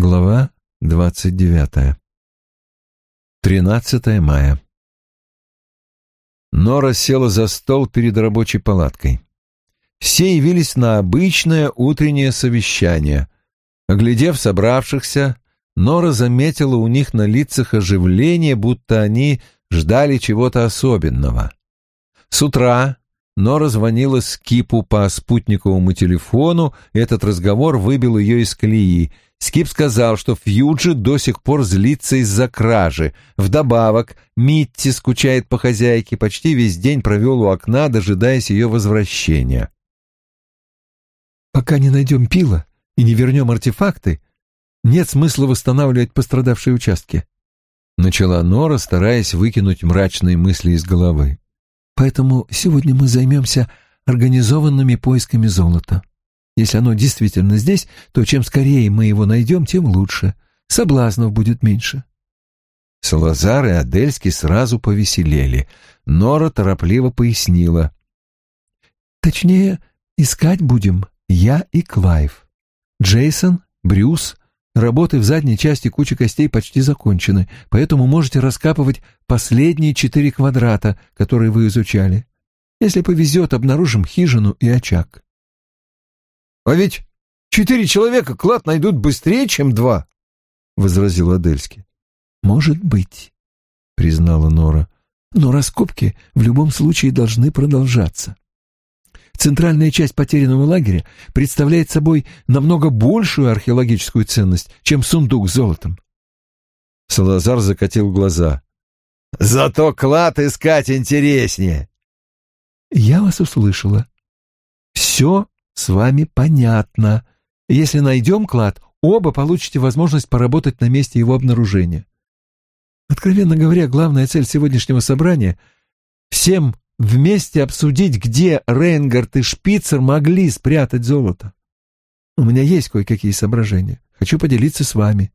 Глава двадцать девятая. Тринадцатое мая. Нора села за стол перед рабочей палаткой. Все явились на обычное утреннее совещание. Оглядев собравшихся, Нора заметила у них на лицах оживление, будто они ждали чего-то особенного. С утра Нора звонила Скипу по спутниковому телефону, и этот разговор выбил ее из колеи. Скип сказал, что Фьюджи до сих пор злится из-за кражи. Вдобавок, Митти скучает по хозяйке, почти весь день провел у окна, дожидаясь ее возвращения. «Пока не найдем пила и не вернем артефакты, нет смысла восстанавливать пострадавшие участки», — начала Нора, стараясь выкинуть мрачные мысли из головы. «Поэтому сегодня мы займемся организованными поисками золота. Если оно действительно здесь, то чем скорее мы его найдем, тем лучше. Соблазнов будет меньше». Салазар и Адельский сразу повеселели. Нора торопливо пояснила. «Точнее, искать будем я и Клайв. Джейсон, Брюс, работы в задней части кучи костей почти закончены, поэтому можете раскапывать последние четыре квадрата, которые вы изучали. Если повезет, обнаружим хижину и очаг. — А ведь четыре человека клад найдут быстрее, чем два, — возразил Адельский. — Может быть, — признала Нора, — но раскопки в любом случае должны продолжаться. Центральная часть потерянного лагеря представляет собой намного большую археологическую ценность, чем сундук с золотом. Салазар закатил глаза. «Зато клад искать интереснее!» «Я вас услышала. Все с вами понятно. Если найдем клад, оба получите возможность поработать на месте его обнаружения. Откровенно говоря, главная цель сегодняшнего собрания — всем вместе обсудить, где Рейнгард и Шпицер могли спрятать золото. У меня есть кое-какие соображения. Хочу поделиться с вами.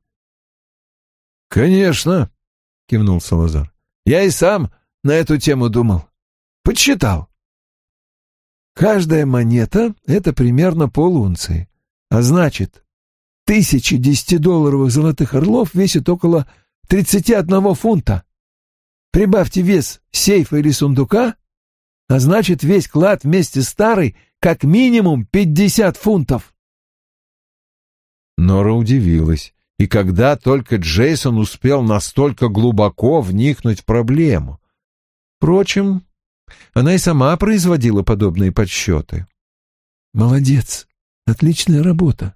«Конечно», — кивнул Салазар. «Я и сам на эту тему думал. Подсчитал. Каждая монета — это примерно полунции. А значит, тысячи десятидолларовых золотых орлов весят около тридцати одного фунта. Прибавьте вес сейфа или сундука, а значит, весь клад вместе с старой как минимум пятьдесят фунтов. Нора удивилась. И когда только Джейсон успел настолько глубоко вникнуть в проблему. Впрочем, она и сама производила подобные подсчеты. «Молодец! Отличная работа!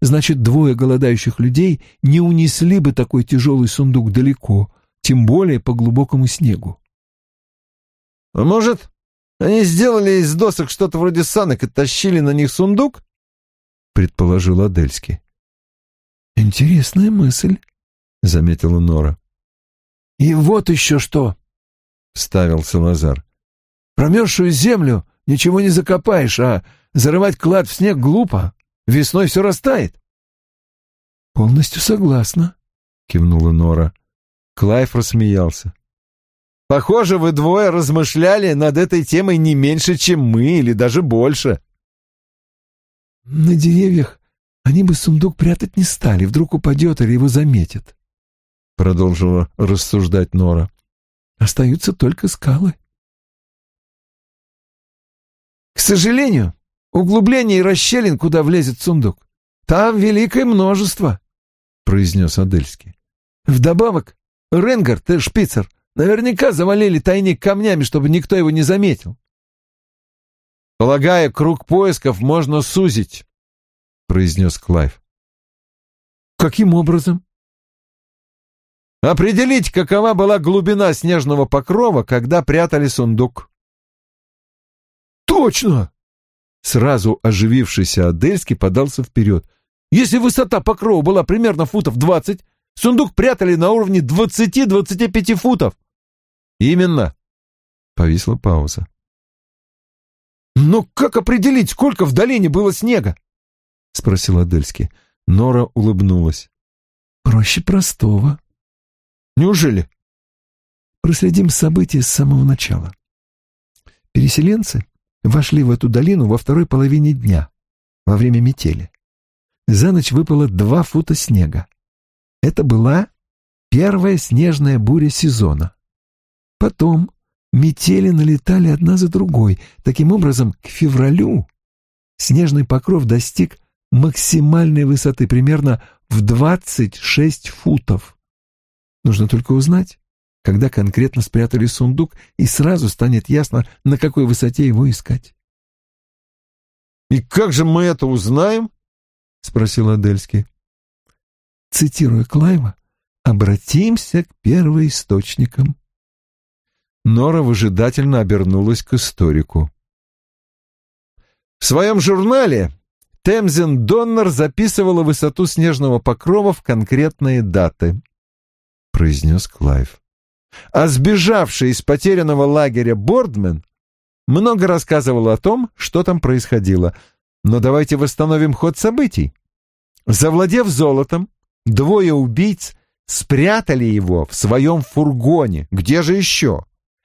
Значит, двое голодающих людей не унесли бы такой тяжелый сундук далеко, тем более по глубокому снегу». «А может, они сделали из досок что-то вроде санок и тащили на них сундук? Предположил Адельский. Интересная мысль, заметила Нора. И вот еще что, вставил Салазар. Промерзшую землю ничего не закопаешь, а зарывать клад в снег глупо. Весной все растает. Полностью согласна, кивнула Нора. Клайв рассмеялся. Похоже, вы двое размышляли над этой темой не меньше, чем мы, или даже больше. На деревьях они бы сундук прятать не стали, вдруг упадет или его заметят. Продолжила рассуждать Нора. Остаются только скалы. К сожалению, углублений и расщелин, куда влезет сундук, там великое множество, произнес Адельский. Вдобавок, Ренгард и Шпицер — Наверняка завалили тайник камнями, чтобы никто его не заметил. «Полагаю, круг поисков можно сузить», — произнес Клайв. «Каким образом?» «Определить, какова была глубина снежного покрова, когда прятали сундук». «Точно!» Сразу оживившийся Адельский подался вперед. «Если высота покрова была примерно футов двадцать, Сундук прятали на уровне двадцати-двадцати пяти футов. Именно. Повисла пауза. Но как определить, сколько в долине было снега? Спросил Адельский. Нора улыбнулась. Проще простого. Неужели? Проследим события с самого начала. Переселенцы вошли в эту долину во второй половине дня, во время метели. За ночь выпало два фута снега. Это была первая снежная буря сезона. Потом метели налетали одна за другой. Таким образом, к февралю снежный покров достиг максимальной высоты примерно в 26 футов. Нужно только узнать, когда конкретно спрятали сундук, и сразу станет ясно, на какой высоте его искать. «И как же мы это узнаем?» — спросил Адельский. Цитируя Клайва, «Обратимся к первоисточникам». Нора выжидательно обернулась к историку. В своем журнале Темзин Доннер записывала высоту снежного покрова в конкретные даты, — произнес Клайв. А сбежавший из потерянного лагеря Бордмен много рассказывал о том, что там происходило. Но давайте восстановим ход событий. Завладев золотом, двое убийц спрятали его в своем фургоне. Где же еще?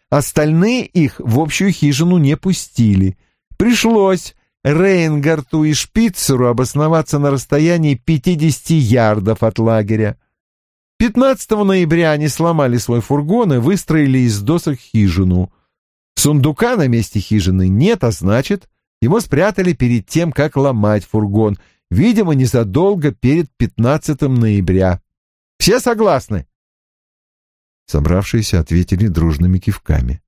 Остальные их в общую хижину не пустили. Пришлось Рейнгарту и Шпицеру обосноваться на расстоянии 50 ярдов от лагеря. 15 ноября они сломали свой фургон и выстроили из досок хижину. Сундука на месте хижины нет, а значит, его спрятали перед тем, как ломать фургон, видимо, незадолго перед 15 ноября. Все согласны? Собравшиеся ответили дружными кивками.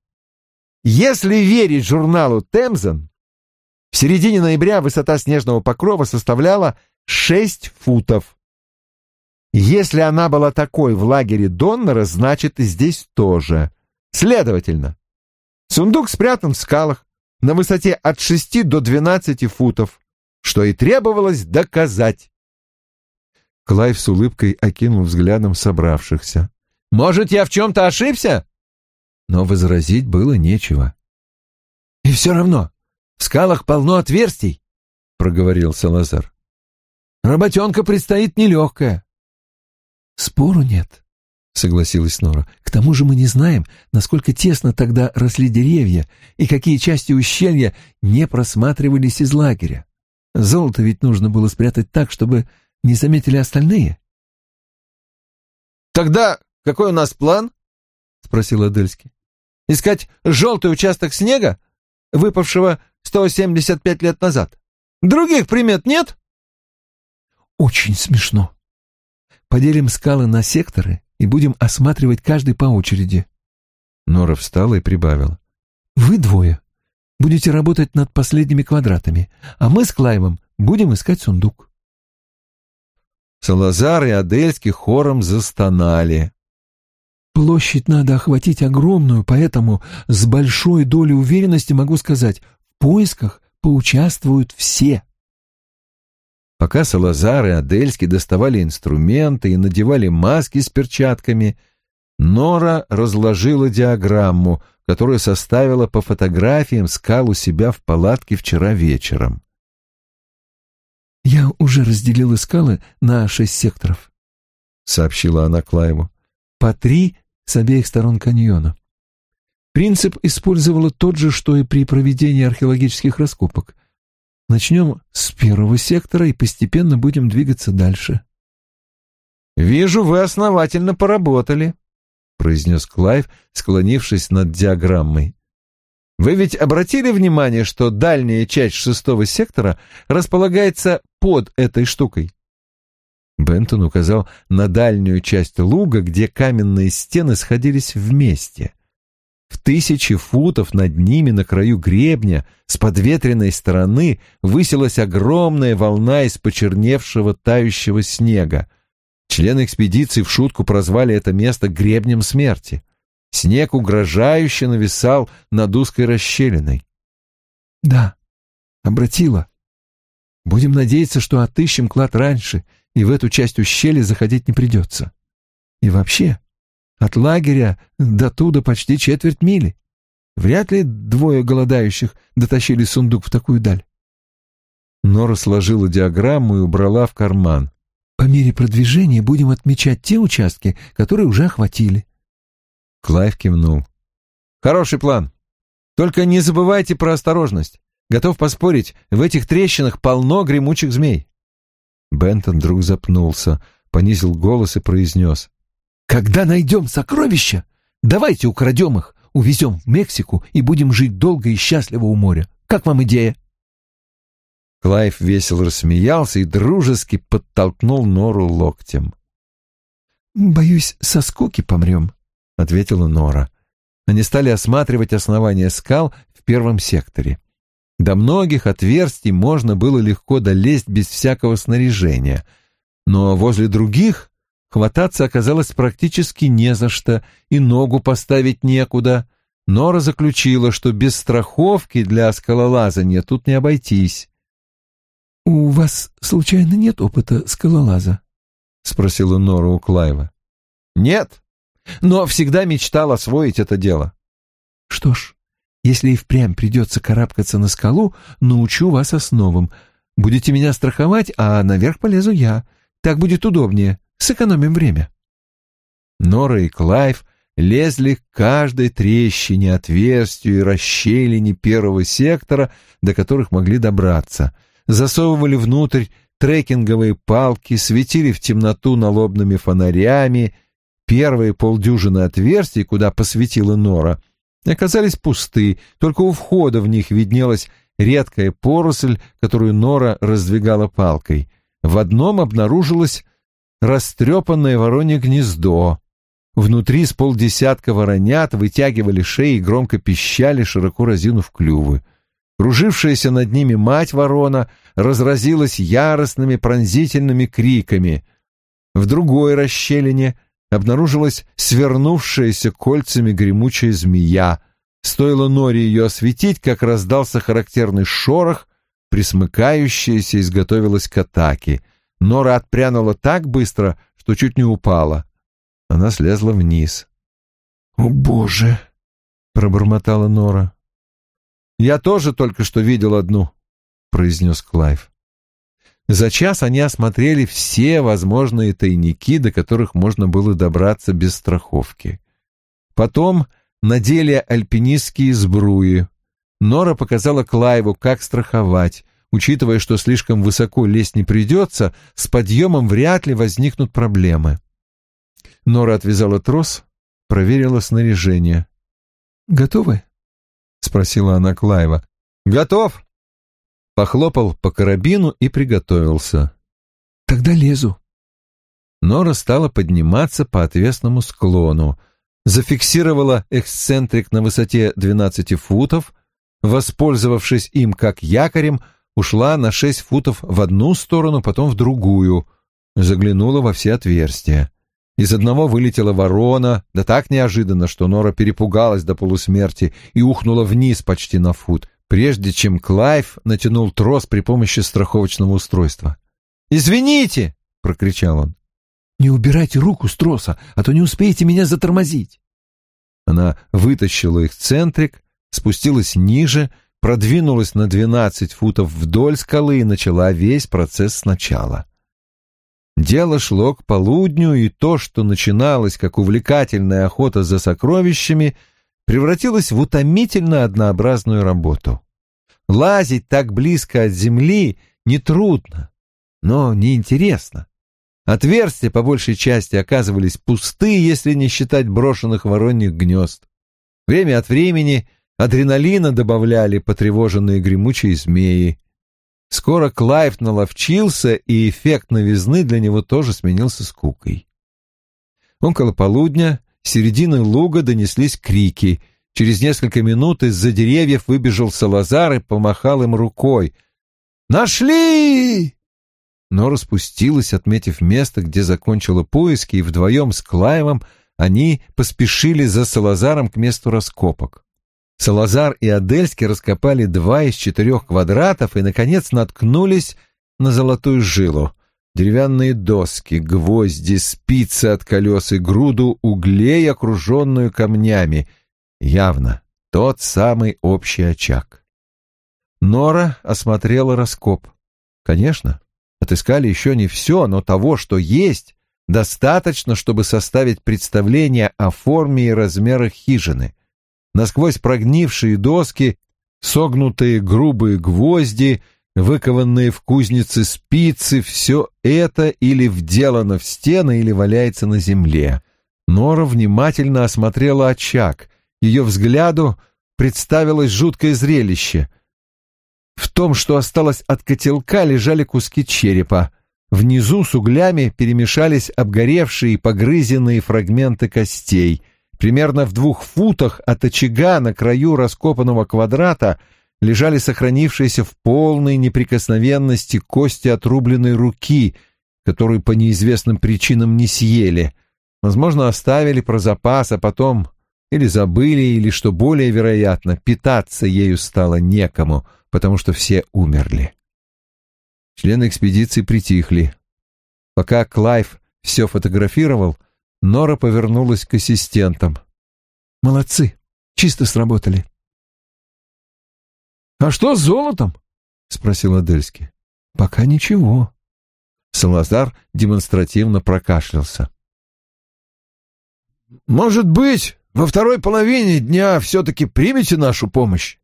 Если верить журналу «Темзен», в середине ноября высота снежного покрова составляла 6 футов. Если она была такой в лагере Доннера, значит и здесь тоже. Следовательно, сундук спрятан в скалах на высоте от 6 до 12 футов, что и требовалось доказать. Клайв с улыбкой окинул взглядом собравшихся. «Может, я в чем-то ошибся?» Но возразить было нечего. «И все равно, в скалах полно отверстий», — проговорил Салазар. «Работенка предстоит нелегкая». «Спору нет», — согласилась Нора. «К тому же мы не знаем, насколько тесно тогда росли деревья и какие части ущелья не просматривались из лагеря. Золото ведь нужно было спрятать так, чтобы не заметили остальные». «Тогда какой у нас план?» — спросил Адельский. «Искать желтый участок снега, выпавшего 175 лет назад? Других примет нет?» «Очень смешно», Поделим скалы на секторы и будем осматривать каждый по очереди. Нора встала и прибавила. Вы двое будете работать над последними квадратами, а мы с Клайвом будем искать сундук. Салазар и Адельский хором застонали. Площадь надо охватить огромную, поэтому с большой долей уверенности могу сказать, в поисках поучаствуют все. Пока Салазар и Адельский доставали инструменты и надевали маски с перчатками, Нора разложила диаграмму, которую составила по фотографиям скал у себя в палатке вчера вечером. «Я уже разделила скалы на шесть секторов», — сообщила она Клаеву. «По три с обеих сторон каньона. Принцип использовала тот же, что и при проведении археологических раскопок — Начнем с первого сектора и постепенно будем двигаться дальше. «Вижу, вы основательно поработали», — произнес Клайв, склонившись над диаграммой. «Вы ведь обратили внимание, что дальняя часть шестого сектора располагается под этой штукой?» Бентон указал на дальнюю часть луга, где каменные стены сходились вместе. В тысячи футов над ними на краю гребня с подветренной стороны высилась огромная волна из почерневшего тающего снега. Члены экспедиции в шутку прозвали это место гребнем смерти. Снег угрожающе нависал над узкой расщелиной. «Да, обратила. Будем надеяться, что отыщем клад раньше, и в эту часть ущелья заходить не придется. И вообще, от лагеря до туда почти четверть мили. Вряд ли двое голодающих дотащили сундук в такую даль. Нора сложила диаграмму и убрала в карман. По мере продвижения будем отмечать те участки, которые уже охватили. Клайв кивнул. Хороший план. Только не забывайте про осторожность. Готов поспорить, в этих трещинах полно гремучих змей. Бентон вдруг запнулся, понизил голос и произнес. «Когда найдем сокровища, давайте украдем их, увезем в Мексику и будем жить долго и счастливо у моря. Как вам идея?» Клайв весело рассмеялся и дружески подтолкнул Нору локтем. «Боюсь, со скуки помрем», — ответила Нора. Они стали осматривать основание скал в первом секторе. До многих отверстий можно было легко долезть без всякого снаряжения, но возле других хвататься оказалось практически не за что, и ногу поставить некуда. Нора заключила, что без страховки для скалолазания тут не обойтись. «У вас, случайно, нет опыта скалолаза?» — спросила Нора у Клайва. «Нет, но всегда мечтал освоить это дело». «Что ж, если и впрямь придется карабкаться на скалу, научу вас основам. Будете меня страховать, а наверх полезу я. Так будет удобнее. Сэкономим время». Нора и Клайв лезли к каждой трещине, отверстию и расщелине первого сектора, до которых могли добраться. Засовывали внутрь трекинговые палки, светили в темноту налобными фонарями. Первые полдюжины отверстий, куда посветила Нора, оказались пусты, только у входа в них виднелась редкая поросль, которую Нора раздвигала палкой. В одном обнаружилось растрепанное воронье гнездо. Внутри с полдесятка воронят вытягивали шеи и громко пищали, широко разинув клювы. Кружившаяся над ними мать ворона разразилась яростными пронзительными криками. В другой расщелине обнаружилась свернувшаяся кольцами гремучая змея. Стоило Норе ее осветить, как раздался характерный шорох, присмыкающаяся изготовилась к атаке. Нора отпрянула так быстро, что чуть не упала. Она слезла вниз. «О, Боже!» — пробормотала Нора. «Я тоже только что видел одну», — произнес Клайв. За час они осмотрели все возможные тайники, до которых можно было добраться без страховки. Потом надели альпинистские сбруи. Нора показала Клайву, как страховать. Учитывая, что слишком высоко лезть не придется, с подъемом вряд ли возникнут проблемы. Нора отвязала трос, проверила снаряжение. «Готовы?» — спросила она Клайва. «Готов!» Похлопал по карабину и приготовился. «Тогда лезу». Нора стала подниматься по отвесному склону, зафиксировала эксцентрик на высоте 12 футов, воспользовавшись им как якорем, ушла на 6 футов в одну сторону, потом в другую, заглянула во все отверстия. Из одного вылетела ворона, да так неожиданно, что Нора перепугалась до полусмерти и ухнула вниз почти на фут, прежде чем Клайв натянул трос при помощи страховочного устройства. «Извините!» — прокричал он. «Не убирайте руку с троса, а то не успеете меня затормозить!» Она вытащила их центрик, спустилась ниже, продвинулась на двенадцать футов вдоль скалы и начала весь процесс сначала. Дело шло к полудню, и то, что начиналось как увлекательная охота за сокровищами, превратилось в утомительно однообразную работу. Лазить так близко от земли нетрудно, но неинтересно. Отверстия по большей части оказывались пусты, если не считать брошенных вороньих гнезд. Время от времени адреналина добавляли потревоженные гремучие змеи. Скоро Клайв наловчился, и эффект новизны для него тоже сменился скукой. Около полудня, с середины луга донеслись крики. Через несколько минут из-за деревьев выбежал Салазар и помахал им рукой. «Нашли!» Но распустилась, отметив место, где закончила поиски, и вдвоем с Клайвом они поспешили за Салазаром к месту раскопок. Салазар и Адельский раскопали два из четырех квадратов и, наконец, наткнулись на золотую жилу. Деревянные доски, гвозди, спицы от колес и груду углей, окруженную камнями. Явно тот самый общий очаг. Нора осмотрела раскоп. Конечно, отыскали еще не все, но того, что есть, достаточно, чтобы составить представление о форме и размерах хижины насквозь прогнившие доски, согнутые грубые гвозди, выкованные в кузнице спицы, все это или вделано в стены, или валяется на земле. Нора внимательно осмотрела очаг. Ее взгляду представилось жуткое зрелище. В том, что осталось от котелка, лежали куски черепа. Внизу с углями перемешались обгоревшие и погрызенные фрагменты костей. Примерно в двух футах от очага на краю раскопанного квадрата лежали сохранившиеся в полной неприкосновенности кости отрубленной руки, которую по неизвестным причинам не съели. Возможно, оставили про запас, а потом или забыли, или, что более вероятно, питаться ею стало некому, потому что все умерли. Члены экспедиции притихли. Пока Клайв все фотографировал, Нора повернулась к ассистентам. «Молодцы, чисто сработали». «А что с золотом?» — спросил Адельский. «Пока ничего». Салазар демонстративно прокашлялся. «Может быть, во второй половине дня все-таки примете нашу помощь?»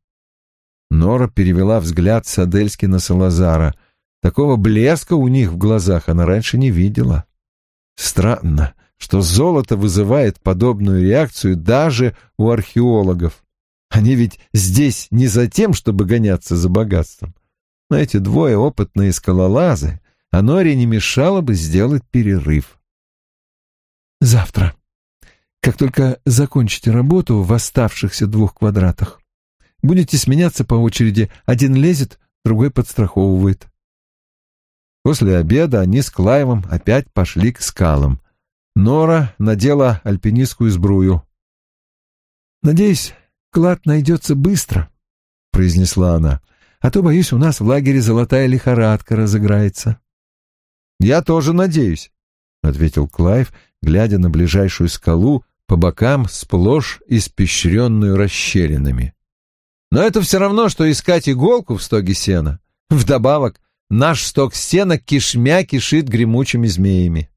Нора перевела взгляд с Адельски на Салазара. Такого блеска у них в глазах она раньше не видела. Странно, что золото вызывает подобную реакцию даже у археологов. Они ведь здесь не за тем, чтобы гоняться за богатством. Но эти двое опытные скалолазы, а Норе не мешало бы сделать перерыв. «Завтра», как только закончите работу в оставшихся двух квадратах, будете сменяться по очереди. Один лезет, другой подстраховывает. После обеда они с Клаевом опять пошли к скалам. Нора надела альпинистскую сбрую. «Надеюсь, клад найдется быстро», — произнесла она, «а то, боюсь, у нас в лагере золотая лихорадка разыграется». «Я тоже надеюсь», — ответил Клайв, глядя на ближайшую скалу, по бокам сплошь испещренную расщелинами. Но это все равно, что искать иголку в стоге сена. Вдобавок, наш сток сена кишмя кишит гремучими змеями.